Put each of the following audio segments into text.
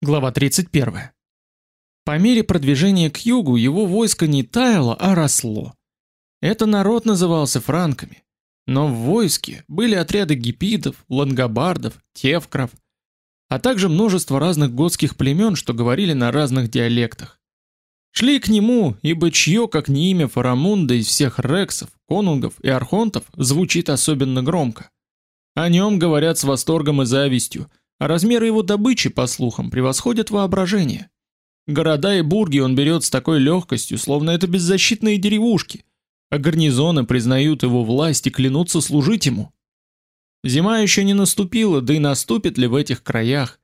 Глава 31. По мере продвижения к югу его войско не таяло, а росло. Это народ назывался франками, но в войске были отряды гипидов, лангобардов, тевкров, а также множество разных готских племен, что говорили на разных диалектах. Шли к нему, ибо чье, как не имя Фарамунда из всех рексов, конунгов и архонтов, звучит особенно громко. О нем говорят с восторгом и завистью, а размеры его добычи, по слухам, превосходят воображение. Города и бурги он берет с такой легкостью, словно это беззащитные деревушки, а гарнизоны признают его власть и клянутся служить ему. Зима еще не наступила, да и наступит ли в этих краях,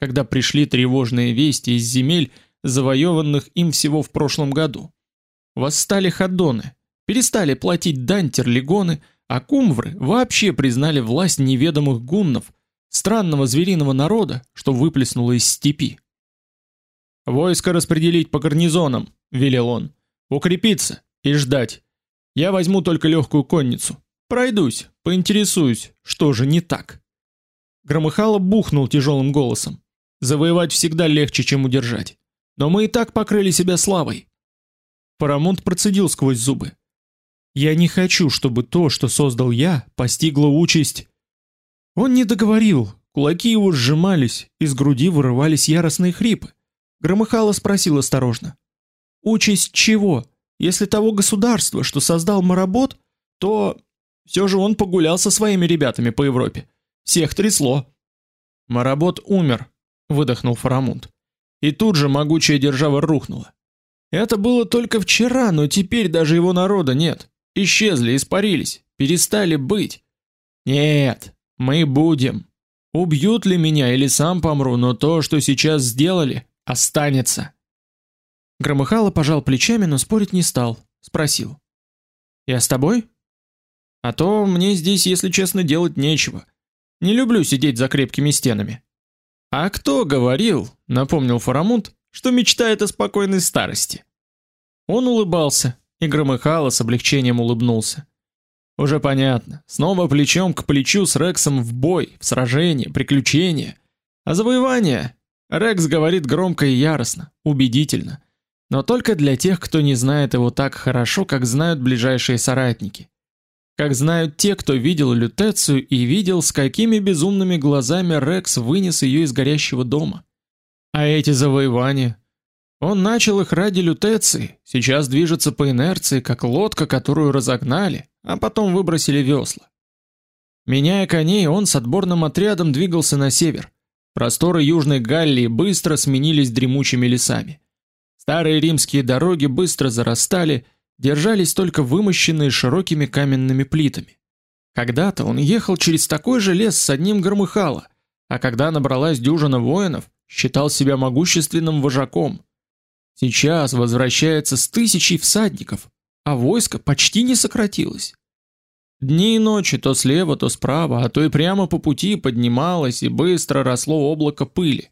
когда пришли тревожные вести из земель, завоеванных им всего в прошлом году. Восстали хаддоны, перестали платить дань терлигоны, а кумвры вообще признали власть неведомых гуннов – странного звериного народа, что выплеснуло из степи. Войско распределить по гарнизонам, велел он. Укрепиться и ждать. Я возьму только легкую конницу. Пройдусь, поинтересуюсь, что же не так. Громыхало бухнул тяжелым голосом. Завоевать всегда легче, чем удержать. Но мы и так покрыли себя славой. Парамонт процедил сквозь зубы. Я не хочу, чтобы то, что создал я, постигло участь он не договорил, кулаки его сжимались, из груди вырывались яростные хрипы. Громыхало спросил осторожно: "Участь чего? Если того государства, что создал Маработ, то все же он погулял со своими ребятами по Европе. Всех трясло". Маработ умер, выдохнул Фарамунд. И тут же могучая держава рухнула. Это было только вчера, но теперь даже его народа нет. Исчезли, испарились, перестали быть. Нет, мы будем. Убьют ли меня или сам помру, но то, что сейчас сделали, останется. Громыхало пожал плечами, но спорить не стал, спросил: "Я с тобой? А то мне здесь, если честно, делать нечего. Не люблю сидеть за крепкими стенами". А кто говорил, напомнил Фарамунд, что мечтает о спокойной старости. Он улыбался, и Громыхало с облегчением улыбнулся. Уже понятно. Снова плечом к плечу с Рексом в бой, в сражение, приключения. А завоевание? Рекс говорит громко и яростно, убедительно. Но только для тех, кто не знает его так хорошо, как знают ближайшие соратники. Как знают те, кто видел Лютецию и видел, с какими безумными глазами Рекс вынес ее из горящего дома. А эти завоевания? Он начал их ради Лютеции, сейчас движется по инерции, как лодка, которую разогнали, а потом выбросили весла. Меняя коней, он с отборным отрядом двигался на север. Просторы Южной Галлии быстро сменились дремучими лесами. Старые римские дороги быстро зарастали, держались только вымощенные широкими каменными плитами. Когда-то он ехал через такой же лес с одним громыхало, а когда набралась дюжина воинов, считал себя могущественным вожаком. Сейчас возвращается с тысячей всадников, а войско почти не сократилось. Дни и ночи то слева, то справа, а то и прямо по пути поднималось и быстро росло облако пыли.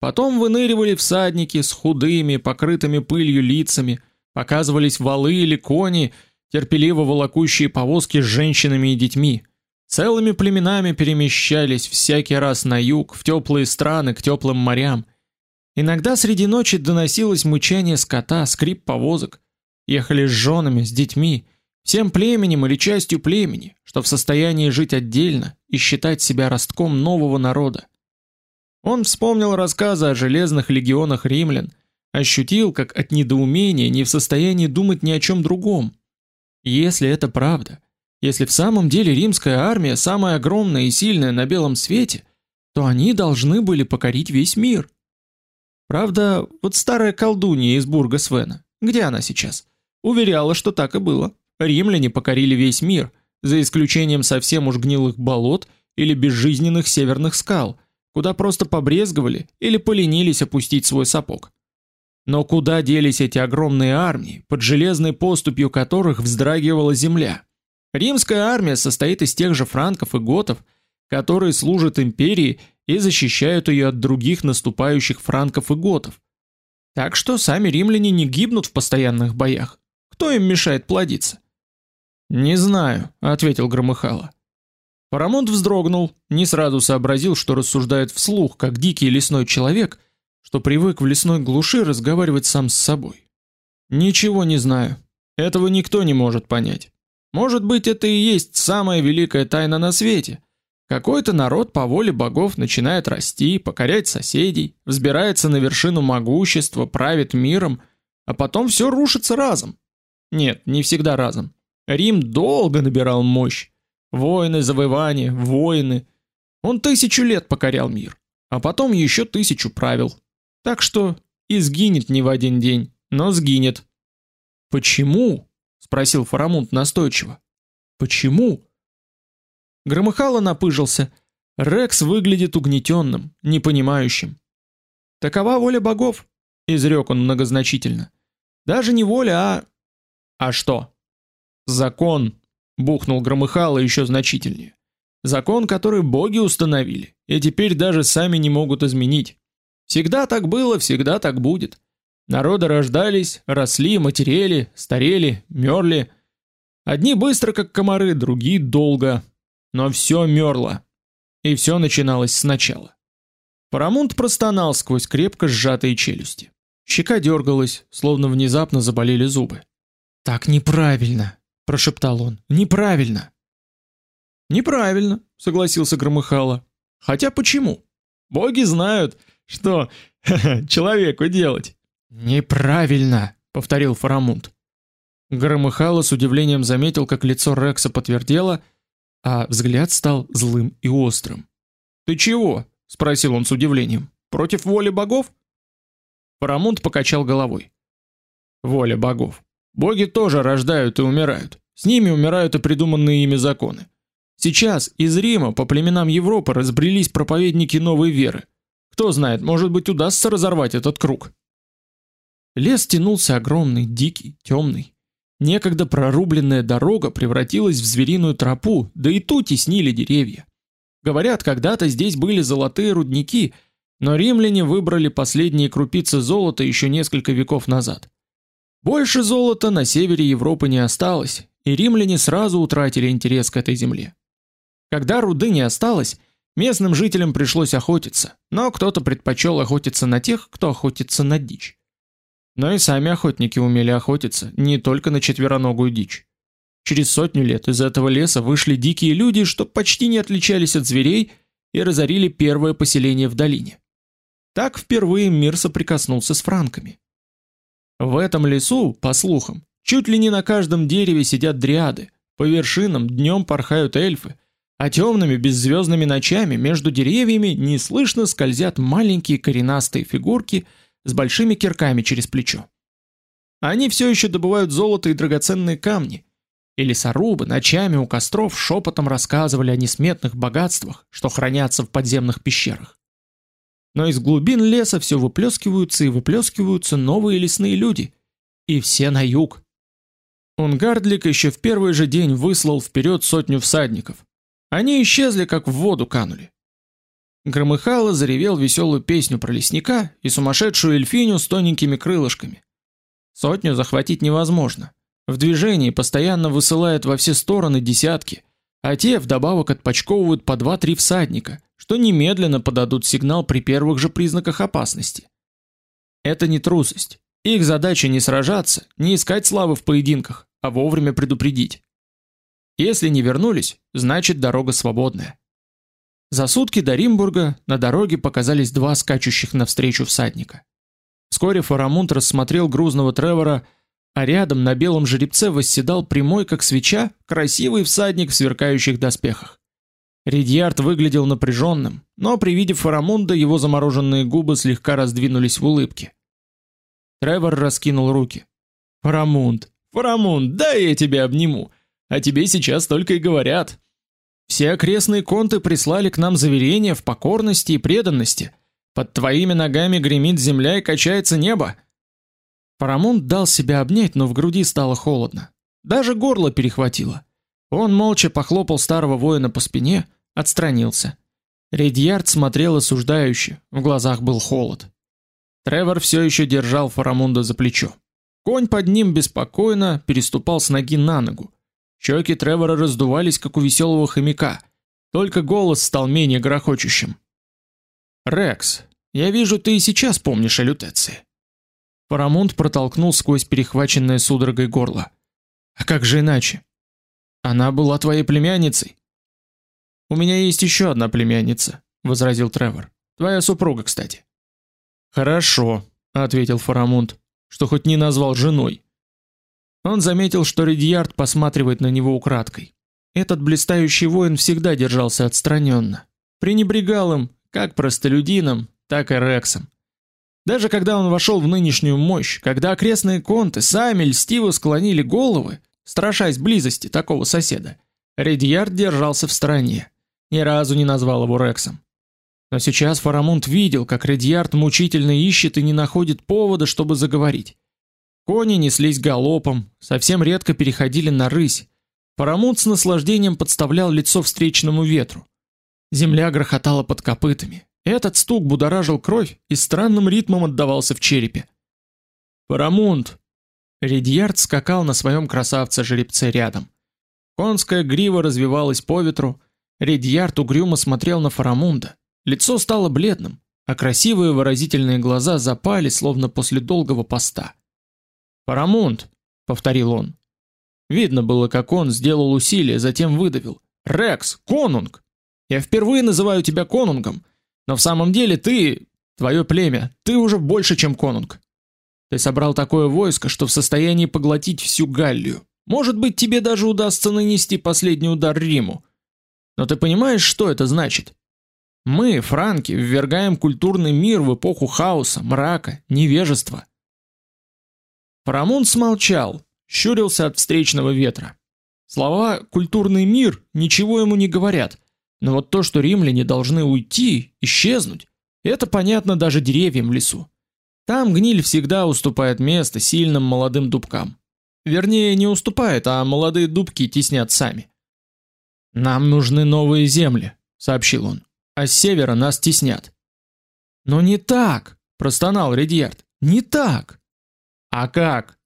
Потом выныривали всадники с худыми, покрытыми пылью лицами, показывались валы или кони, терпеливо волокущие повозки с женщинами и детьми. Целыми племенами перемещались всякий раз на юг, в теплые страны, к теплым морям. Иногда среди ночи доносилось мычание скота, скрип повозок. Ехали с женами, с детьми, всем племенем или частью племени, что в состоянии жить отдельно и считать себя ростком нового народа. Он вспомнил рассказы о железных легионах римлян, ощутил, как от недоумения не в состоянии думать ни о чем другом. Если это правда, если в самом деле римская армия самая огромная и сильная на белом свете, то они должны были покорить весь мир. Правда, вот старая колдунья из Бурга Свена, где она сейчас? Уверяла, что так и было. Римляне покорили весь мир, за исключением совсем уж гнилых болот или безжизненных северных скал, куда просто побрезговали или поленились опустить свой сапог. Но куда делись эти огромные армии, под железной поступью которых вздрагивала земля? Римская армия состоит из тех же франков и готов, которые служат империи и защищают ее от других наступающих франков и готов. Так что сами римляне не гибнут в постоянных боях. Кто им мешает плодиться? Не знаю, ответил Громыхало. Парамонт вздрогнул, не сразу сообразил, что рассуждает вслух, как дикий лесной человек, что привык в лесной глуши разговаривать сам с собой. Ничего не знаю. Этого никто не может понять. Может быть, это и есть самая великая тайна на свете. Какой-то народ по воле богов начинает расти, покорять соседей, взбирается на вершину могущества, правит миром, а потом все рушится разом. Нет, не всегда разом. Рим долго набирал мощь. Войны, завоевания, войны. Он тысячу лет покорял мир, а потом еще тысячу правил. Так что и сгинет не в один день, но сгинет. Почему? спросил Фарамунд настойчиво. Почему? Громыхало напыжился. Рекс выглядит угнетенным, непонимающим. Такова воля богов, изрек он многозначительно. Даже не воля, а а что? Закон, бухнул Громыхало еще значительнее. Закон, который боги установили, и теперь даже сами не могут изменить. Всегда так было, всегда так будет. Народы рождались, росли, матерели, старели, мерли. Одни быстро, как комары, другие долго. Но все мерло. И все начиналось сначала. Парамунт простонал сквозь крепко сжатые челюсти. Щека дергалась, словно внезапно заболели зубы. «Так неправильно!» – прошептал он. «Неправильно!» «Неправильно», — согласился Громыхало. «Хотя почему? Боги знают, что человеку делать». «Неправильно», — повторил Фарамунд. Громыхало с удивлением заметил, как лицо Рекса потвердело, а взгляд стал злым и острым. «Ты чего?» — спросил он с удивлением. «Против воли богов?» Фарамунд покачал головой. «Воля богов. Боги тоже рождают и умирают. С ними умирают и придуманные ими законы. Сейчас из Рима по племенам Европы разбрелись проповедники новой веры. Кто знает, может быть, удастся разорвать этот круг. Лес тянулся огромный, дикий, темный. Некогда прорубленная дорога превратилась в звериную тропу, да и ту теснили деревья. Говорят, когда-то здесь были золотые рудники, но римляне выбрали последние крупицы золота еще несколько веков назад. Больше золота на севере Европы не осталось, и римляне сразу утратили интерес к этой земле. Когда руды не осталось, местным жителям пришлось охотиться, но кто-то предпочел охотиться на тех, кто охотится на дичь. Но и сами охотники умели охотиться, не только на четвероногую дичь. Через сотню лет из этого леса вышли дикие люди, что почти не отличались от зверей, и разорили первое поселение в долине. Так впервые мир соприкоснулся с франками. В этом лесу, по слухам, чуть ли не на каждом дереве сидят дриады, по вершинам днем порхают эльфы, а темными беззвездными ночами между деревьями неслышно скользят маленькие коренастые фигурки с большими кирками через плечо. Они все еще добывают золото и драгоценные камни, и лесорубы ночами у костров шепотом рассказывали о несметных богатствах, что хранятся в подземных пещерах. Но из глубин леса все выплескиваются и выплескиваются новые лесные люди, и все на юг. Унгардлик еще в первый же день выслал вперед сотню всадников, они исчезли, как в воду канули. Громыхало заревел веселую песню про лесника и сумасшедшую эльфиню с тоненькими крылышками. Сотню захватить невозможно. В движении постоянно высылает во все стороны десятки, а те вдобавок отпочковывают по два-три всадника, что немедленно подадут сигнал при первых же признаках опасности. Это не трусость. Их задача не сражаться, не искать славы в поединках, а вовремя предупредить. Если не вернулись, значит дорога свободная. За сутки до Римбурга на дороге показались два скачущих навстречу всадника. Вскоре Фарамунд рассмотрел грузного Тревора, а рядом на белом жеребце восседал прямой как свеча красивый всадник в сверкающих доспехах. Ридьярд выглядел напряженным, но при виде Фарамунда его замороженные губы слегка раздвинулись в улыбке. Тревор раскинул руки. «Фарамунд, Фарамунд, дай я тебя обниму. А тебе сейчас только и говорят. Все окрестные конты прислали к нам заверения в покорности и преданности. Под твоими ногами гремит земля и качается небо. Парамунд дал себя обнять, но в груди стало холодно. Даже горло перехватило. Он молча похлопал старого воина по спине, отстранился. Редьярд смотрел осуждающе, в глазах был холод. Тревор все еще держал Фарамунда за плечо. Конь под ним беспокойно переступал с ноги на ногу. Щеки Тревора раздувались, как у веселого хомяка, только голос стал менее грохочущим. «Рекс, Я вижу, ты и сейчас помнишь о лютеции. Парамонт протолкнул сквозь перехваченное судорогой горло. А как же иначе? Она была твоей племянницей. У меня есть еще одна племянница, возразил Тревор. Твоя супруга, кстати. Хорошо, ответил Фарамунд, что хоть не назвал женой. Он заметил, что Редьярд посматривает на него украдкой. Этот блистающий воин всегда держался отстраненно, пренебрегал им, как простолюдинам, так и рексам. Даже когда он вошел в нынешнюю мощь, когда окрестные конты сами льстиво склонили головы, страшась близости такого соседа, Редьярд держался в стороне, ни разу не назвал его рексом. Но сейчас Фарамунд видел, как Редьярд мучительно ищет и не находит повода, чтобы заговорить. Кони неслись галопом, совсем редко переходили на рысь. Фарамунд с наслаждением подставлял лицо встречному ветру. Земля грохотала под копытами. Этот стук будоражил кровь и странным ритмом отдавался в черепе. Фарамунд. Редьярд скакал на своем красавце-жеребце рядом. Конская грива развивалась по ветру. Редьярд угрюмо смотрел на Фарамунда. Лицо стало бледным, а красивые выразительные глаза запали, словно после долгого поста. "Парамунд", повторил он. Видно было, как он сделал усилие, затем выдавил: "Рекс, конунг. Я впервые называю тебя конунгом, но в самом деле ты, твое племя, ты уже больше, чем конунг. Ты собрал такое войско, что в состоянии поглотить всю Галлию. Может быть, тебе даже удастся нанести последний удар Риму. Но ты понимаешь, что это значит? Мы, франки, ввергаем культурный мир в эпоху хаоса, мрака, невежества. Парамон смолчал, щурился от встречного ветра. Слова культурный мир ничего ему не говорят. Но вот то, что римляне должны уйти, исчезнуть, это понятно даже деревьям в лесу. Там гниль всегда уступает место сильным молодым дубкам. Вернее, не уступает, а молодые дубки теснят сами. Нам нужны новые земли, сообщил он а с севера нас теснят. Но не так, простонал Редьярд. Не так. А как?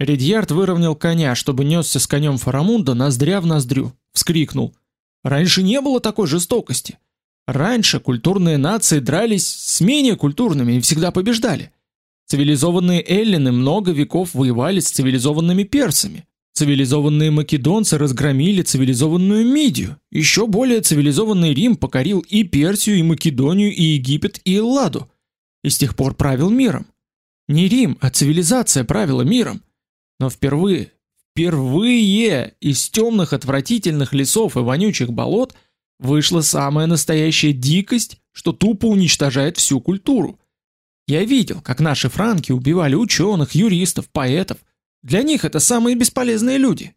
Редьярд выровнял коня, чтобы нёсся с конем Фарамунда ноздря в ноздрю, вскрикнул: "Раньше не было такой жестокости. Раньше культурные нации дрались с менее культурными и всегда побеждали. Цивилизованные эллины много веков воевали с цивилизованными персами. Цивилизованные македонцы разгромили цивилизованную Мидию. Еще более цивилизованный Рим покорил и Персию, и Македонию, и Египет, и Элладу. И с тех пор правил миром. Не Рим, а цивилизация правила миром. Но впервые, впервые из темных отвратительных лесов и вонючих болот вышла самая настоящая дикость, что тупо уничтожает всю культуру. Я видел, как наши франки убивали ученых, юристов, поэтов, для них это самые бесполезные люди.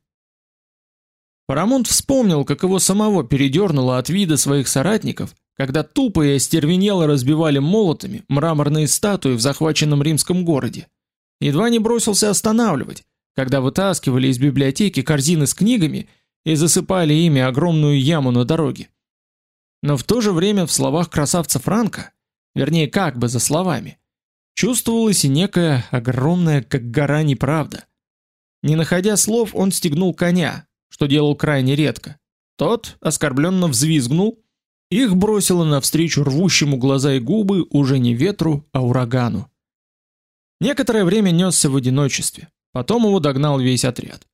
Парамонт вспомнил, как его самого передернуло от вида своих соратников, когда тупо и остервенело разбивали молотами мраморные статуи в захваченном римском городе. Едва не бросился останавливать, когда вытаскивали из библиотеки корзины с книгами и засыпали ими огромную яму на дороге. Но в то же время в словах красавца Франка, вернее, как бы за словами, чувствовалась и некая огромная, как гора, неправда. Не находя слов, он стегнул коня, что делал крайне редко. Тот оскорбленно взвизгнул, их бросило навстречу рвущему глаза и губы уже не ветру, а урагану. Некоторое время нёсся в одиночестве, потом его догнал весь отряд.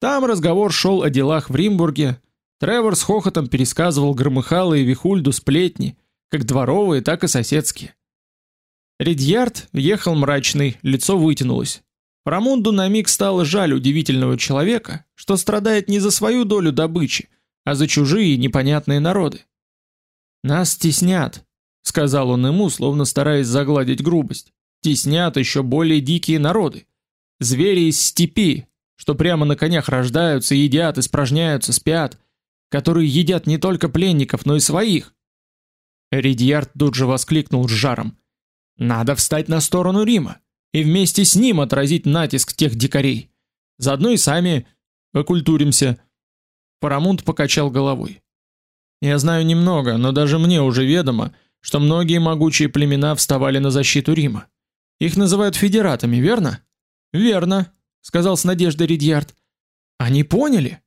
Там разговор шел о делах в Римбурге. Тревор с хохотом пересказывал Громыхала и Вихульду сплетни, как дворовые, так и соседские. Редьярд ехал мрачный, лицо вытянулось. Рамунду на миг стало жаль удивительного человека, что страдает не за свою долю добычи, а за чужие непонятные народы. Нас теснят, сказал он ему, словно стараясь загладить грубость. Теснят еще более дикие народы. Звери из степи, что прямо на конях рождаются, едят, испражняются, спят, которые едят не только пленников, но и своих. Ридьярд тут же воскликнул с жаром: "Надо встать на сторону Рима и вместе с ним отразить натиск тех дикарей. Заодно и сами окультуримся. Парамунд покачал головой. Я знаю немного, но даже мне уже ведомо, что многие могучие племена вставали на защиту Рима. Их называют федератами, верно? Верно, сказал с надеждой Ридьярд. Они поняли?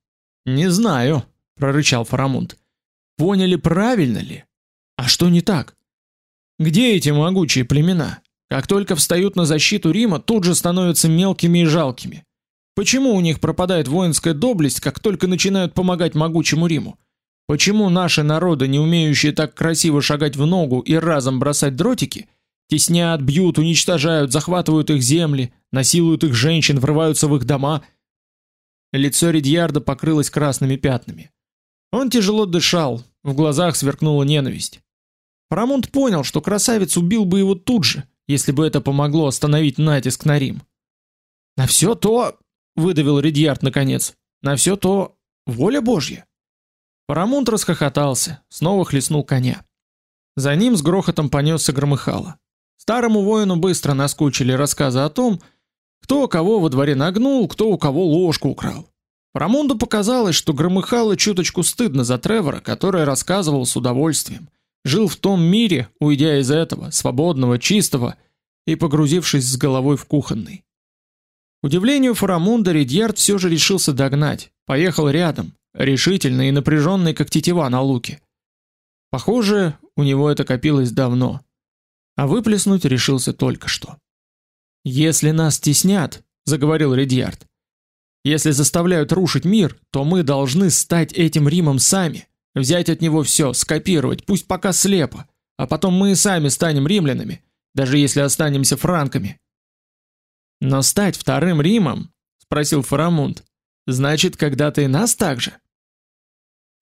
Не знаю, прорычал Фарамунд. Поняли правильно ли? А что не так? Где эти могучие племена? Как только встают на защиту Рима, тут же становятся мелкими и жалкими. Почему у них пропадает воинская доблесть, как только начинают помогать могучему Риму? Почему наши народы, не умеющие так красиво шагать в ногу и разом бросать дротики, теснят, бьют, уничтожают, захватывают их земли, насилуют их женщин, врываются в их дома? Лицо Ридьярда покрылось красными пятнами. Он тяжело дышал, в глазах сверкнула ненависть. Парамонт понял, что красавец убил бы его тут же, если бы это помогло остановить натиск на Рим. На все то, выдавил Ридьярд наконец. На все то воля Божья. Парамонт расхохотался, снова хлестнул коня. За ним с грохотом понесся громыхало. Старому воину быстро наскучили рассказы о том, кто кого во дворе нагнул, кто у кого ложку украл. Парамонду показалось, что громыхало чуточку стыдно за Тревора, который рассказывал с удовольствием. Жил в том мире, уйдя из этого, свободного, чистого, и погрузившись с головой в кухонный. К удивлению Фарамунда Ридьярд все же решился догнать, поехал рядом, решительный и напряженный, как тетива на луке. Похоже, у него это копилось давно, а выплеснуть решился только что. Если нас теснят, заговорил Ридьярд. Если заставляют рушить мир, то мы должны стать этим Римом сами, взять от него все, скопировать, пусть пока слепо, а потом мы и сами станем римлянами, даже если останемся франками. Но стать вторым Римом, спросил Фарамунд. Значит, когда-то и нас так же.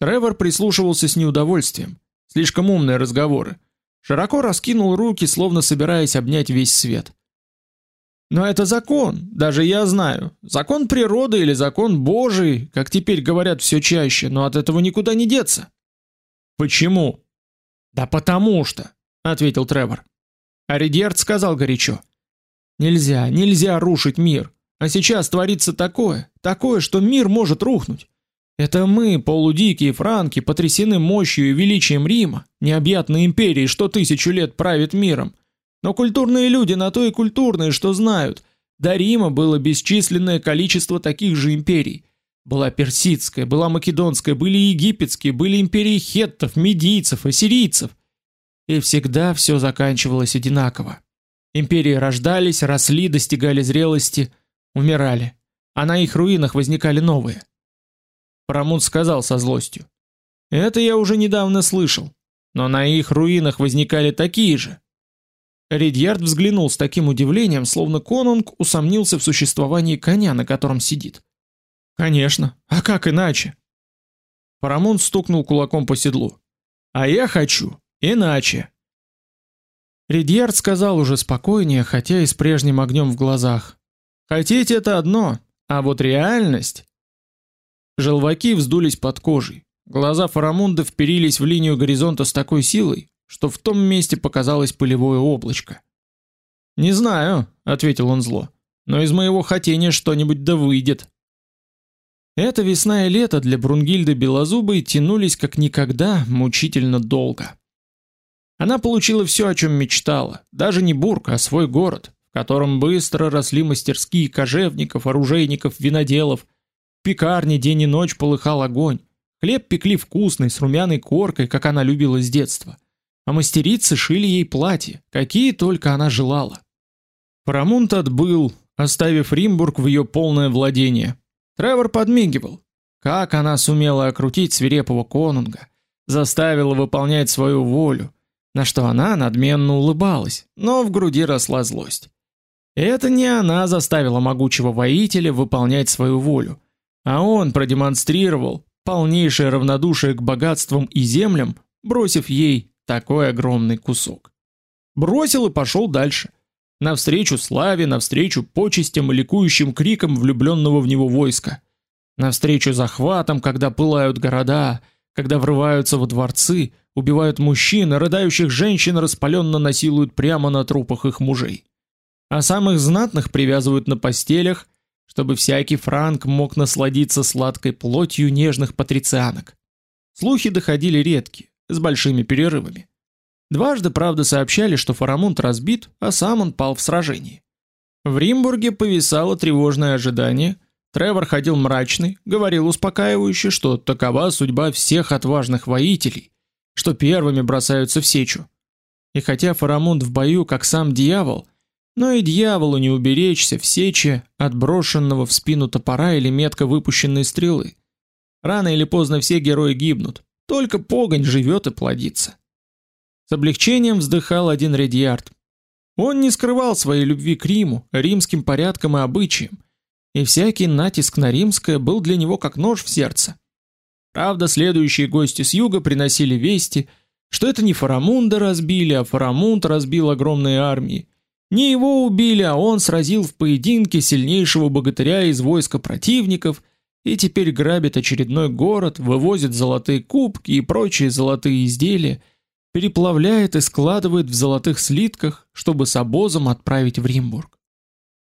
Тревор прислушивался с неудовольствием. Слишком умные разговоры. Широко раскинул руки, словно собираясь обнять весь свет. Но это закон, даже я знаю. Закон природы или закон Божий, как теперь говорят все чаще, но от этого никуда не деться. Почему? Да потому что, ответил Тревор. А Редьярд сказал горячо: Нельзя, нельзя рушить мир. А сейчас творится такое, такое, что мир может рухнуть. Это мы, полудикие франки, потрясены мощью и величием Рима, необъятной империи, что тысячу лет правит миром. Но культурные люди на то и культурные, что знают. До Рима было бесчисленное количество таких же империй. Была персидская, была македонская, были египетские, были империи хеттов, медийцев, ассирийцев. И всегда все заканчивалось одинаково. Империи рождались, росли, достигали зрелости, умирали, а на их руинах возникали новые. Парамут сказал со злостью: "Это я уже недавно слышал, но на их руинах возникали такие же". Ридьярд взглянул с таким удивлением, словно конунг усомнился в существовании коня, на котором сидит. Конечно, а как иначе? Парамонт стукнул кулаком по седлу. А я хочу иначе. Ридьярд сказал уже спокойнее, хотя и с прежним огнем в глазах. Хотеть это одно, а вот реальность... Желваки вздулись под кожей. Глаза Фарамунда вперились в линию горизонта с такой силой, что в том месте показалось пылевое облачко. «Не знаю», — ответил он зло, — «но из моего хотения что-нибудь да выйдет». Эта весна и лето для Брунгильды Белозубой тянулись как никогда мучительно долго. Она получила все, о чем мечтала, даже не Бург, а свой город, в котором быстро росли мастерские кожевников, оружейников, виноделов. В пекарне день и ночь полыхал огонь. Хлеб пекли вкусный, с румяной коркой, как она любила с детства. А мастерицы шили ей платья, какие только она желала. Парамунт отбыл, оставив Римбург в ее полное владение. Тревор подмигивал. Как она сумела окрутить свирепого конунга, заставила выполнять свою волю, на что она надменно улыбалась, но в груди росла злость. Это не она заставила могучего воителя выполнять свою волю, а он продемонстрировал полнейшее равнодушие к богатствам и землям, бросив ей такой огромный кусок. Бросил и пошел дальше, навстречу славе, навстречу почестям и ликующим крикам влюбленного в него войска, навстречу захватам, когда пылают города, когда врываются во дворцы, убивают мужчин, рыдающих женщин распаленно насилуют прямо на трупах их мужей. А самых знатных привязывают на постелях, чтобы всякий франк мог насладиться сладкой плотью нежных патрицианок. Слухи доходили редкие, с большими перерывами. Дважды, правда, сообщали, что Фарамунд разбит, а сам он пал в сражении. В Римбурге повисало тревожное ожидание. Тревор ходил мрачный, говорил успокаивающе, что такова судьба всех отважных воителей, что первыми бросаются в сечу. И хотя Фарамунд в бою как сам дьявол, но и дьяволу не уберечься в сече от брошенного в спину топора или метко выпущенной стрелы. Рано или поздно все герои гибнут, только погонь живет и плодится. С облегчением вздыхал один Редьярд. Он не скрывал своей любви к Риму, римским порядкам и обычаям, и всякий натиск на римское был для него как нож в сердце. Правда, следующие гости с юга приносили вести, что это не Фарамунда разбили, а Фарамунд разбил огромные армии. Не его убили, а он сразил в поединке сильнейшего богатыря из войска противников и теперь грабит очередной город, вывозит золотые кубки и прочие золотые изделия, переплавляет и складывает в золотых слитках, чтобы с обозом отправить в Римбург.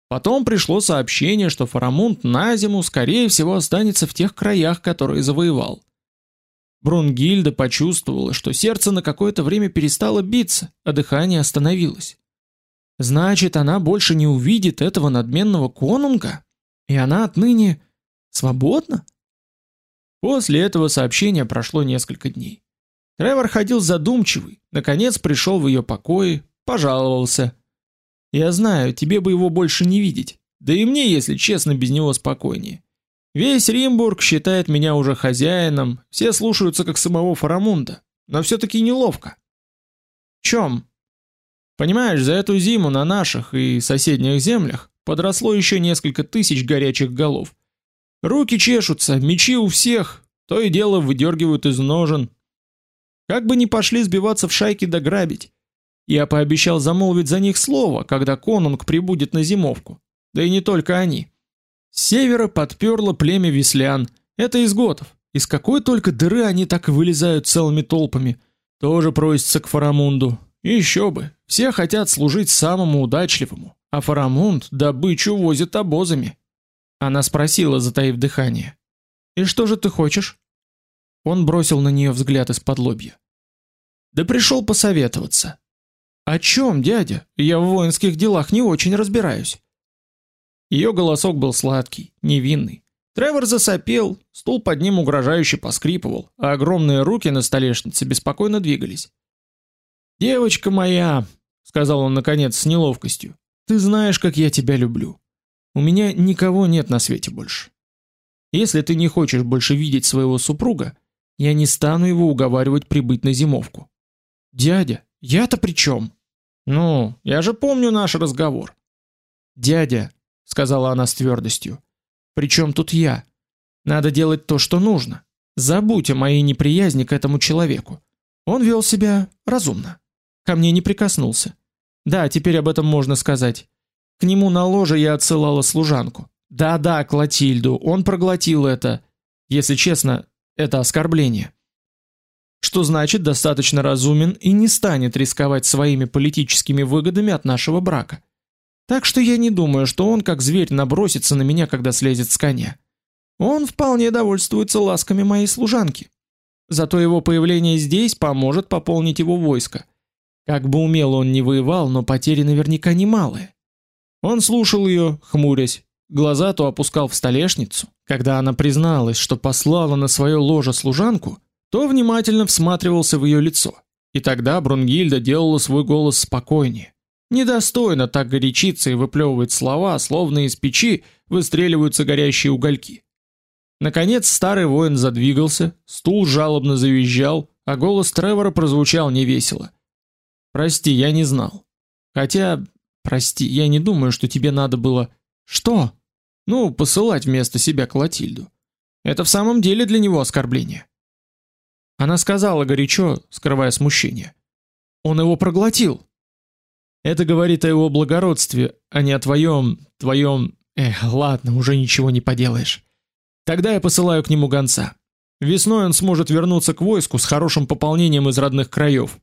Потом пришло сообщение, что Фарамунд на зиму скорее всего останется в тех краях, которые завоевал. Брунгильда почувствовала, что сердце на какое-то время перестало биться, а дыхание остановилось. Значит, она больше не увидит этого надменного конунга, и она отныне свободна? После этого сообщения прошло несколько дней. Тревор ходил задумчивый, наконец пришел в ее покои, пожаловался. Я знаю, тебе бы его больше не видеть. Да и мне, если честно, без него спокойнее. Весь Римбург считает меня уже хозяином, все слушаются как самого Фарамунда, но все таки неловко. В чем? Понимаешь, за эту зиму на наших и соседних землях подросло еще несколько тысяч горячих голов. Руки чешутся, мечи у всех, то и дело выдергивают из ножен. Как бы ни пошли сбиваться в шайки да грабить. Я пообещал замолвить за них слово, когда конунг прибудет на зимовку. Да и не только они. С севера подперло племя вислян. Это из готов. Из какой только дыры они так вылезают целыми толпами. Тоже просится к Фарамунду. И еще бы. Все хотят служить самому удачливому, а Фарамунд добычу возит обозами. Она спросила, затаив дыхание: "И что же ты хочешь?" Он бросил на нее взгляд из-под лобья. "Да пришел посоветоваться. О чем, дядя? Я в воинских делах не очень разбираюсь. Ее голосок был сладкий, невинный. Тревор засопел, стул под ним угрожающе поскрипывал, а огромные руки на столешнице беспокойно двигались. "Девочка моя", сказал он наконец с неловкостью. "Ты знаешь, как я тебя люблю. У меня никого нет на свете больше. Если ты не хочешь больше видеть своего супруга, я не стану его уговаривать прибыть на зимовку. Дядя, я-то при чем? Ну, я же помню наш разговор. Дядя, сказала она с твердостью. Причем тут я? Надо делать то, что нужно. Забудь о моей неприязни к этому человеку. Он вел себя разумно. Ко мне не прикоснулся. Да, теперь об этом можно сказать. К нему на ложе я отсылала служанку. Да-да, Клотильду, он проглотил это. Если честно, это оскорбление что значит достаточно разумен и не станет рисковать своими политическими выгодами от нашего брака. Так что я не думаю, что он как зверь набросится на меня, когда слезет с коня. Он вполне довольствуется ласками моей служанки. Зато его появление здесь поможет пополнить его войско. Как бы умело он ни воевал, но потери наверняка немалые. Он слушал ее, хмурясь, глаза то опускал в столешницу, когда она призналась, что послала на свое ложе служанку, то внимательно всматривался в ее лицо. И тогда Брунгильда делала свой голос спокойнее. Недостойно так горячиться и выплевывать слова, словно из печи выстреливаются горящие угольки. Наконец старый воин задвигался, стул жалобно завизжал, а голос Тревора прозвучал невесело. Прости, я не знал. Хотя, прости, я не думаю, что тебе надо было Что? Ну, посылать вместо себя Клотильду. Это в самом деле для него оскорбление. Она сказала горячо, скрывая смущение: "Он его проглотил". Это говорит о его благородстве, а не о твоем, твоем. Эх, ладно, уже ничего не поделаешь. Тогда я посылаю к нему гонца. Весной он сможет вернуться к войску с хорошим пополнением из родных краев.